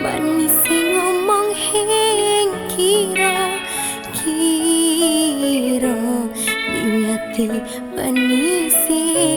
Manisi ngomong hengkiro kira kiro di hati manisi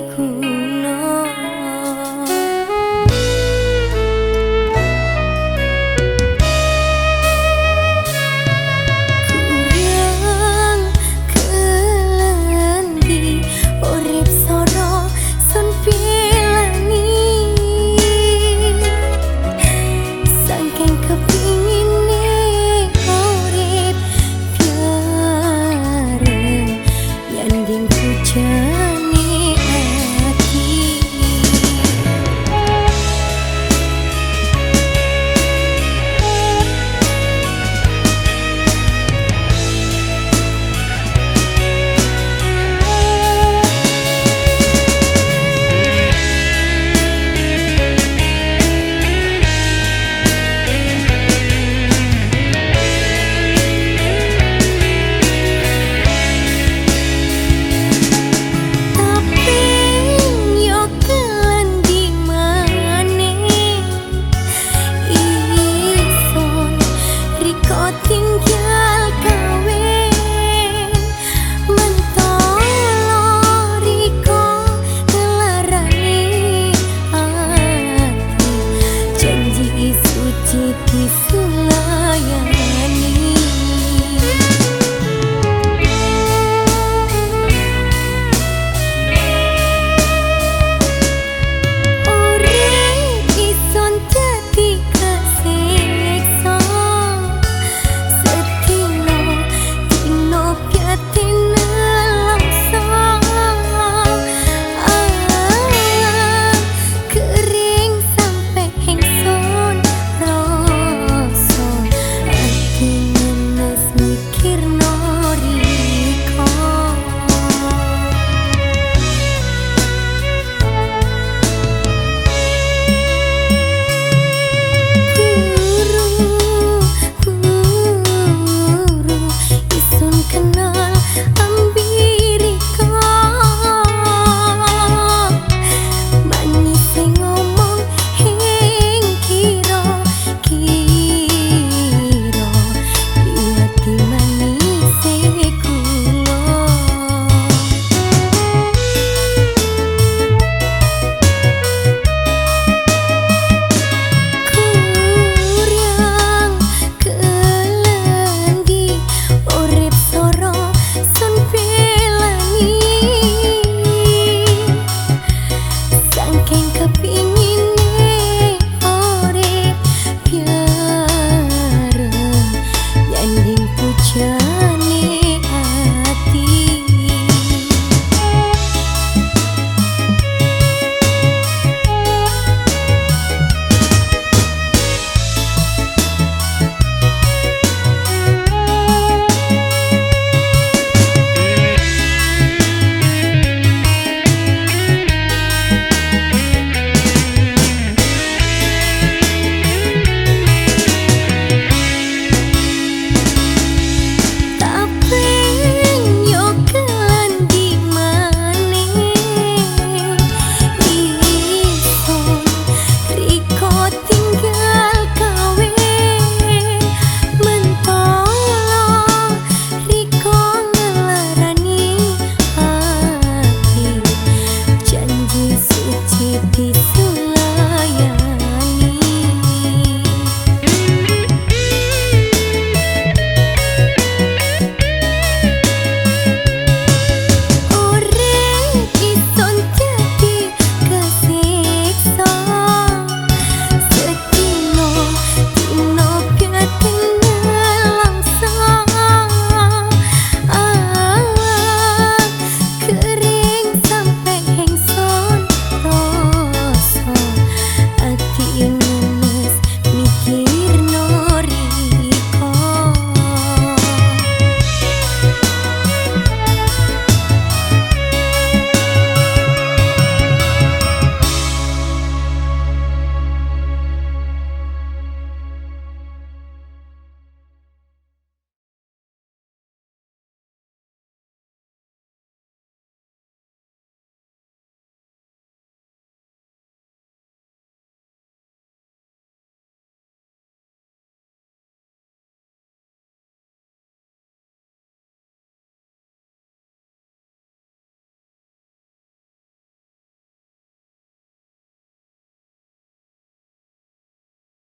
yeah.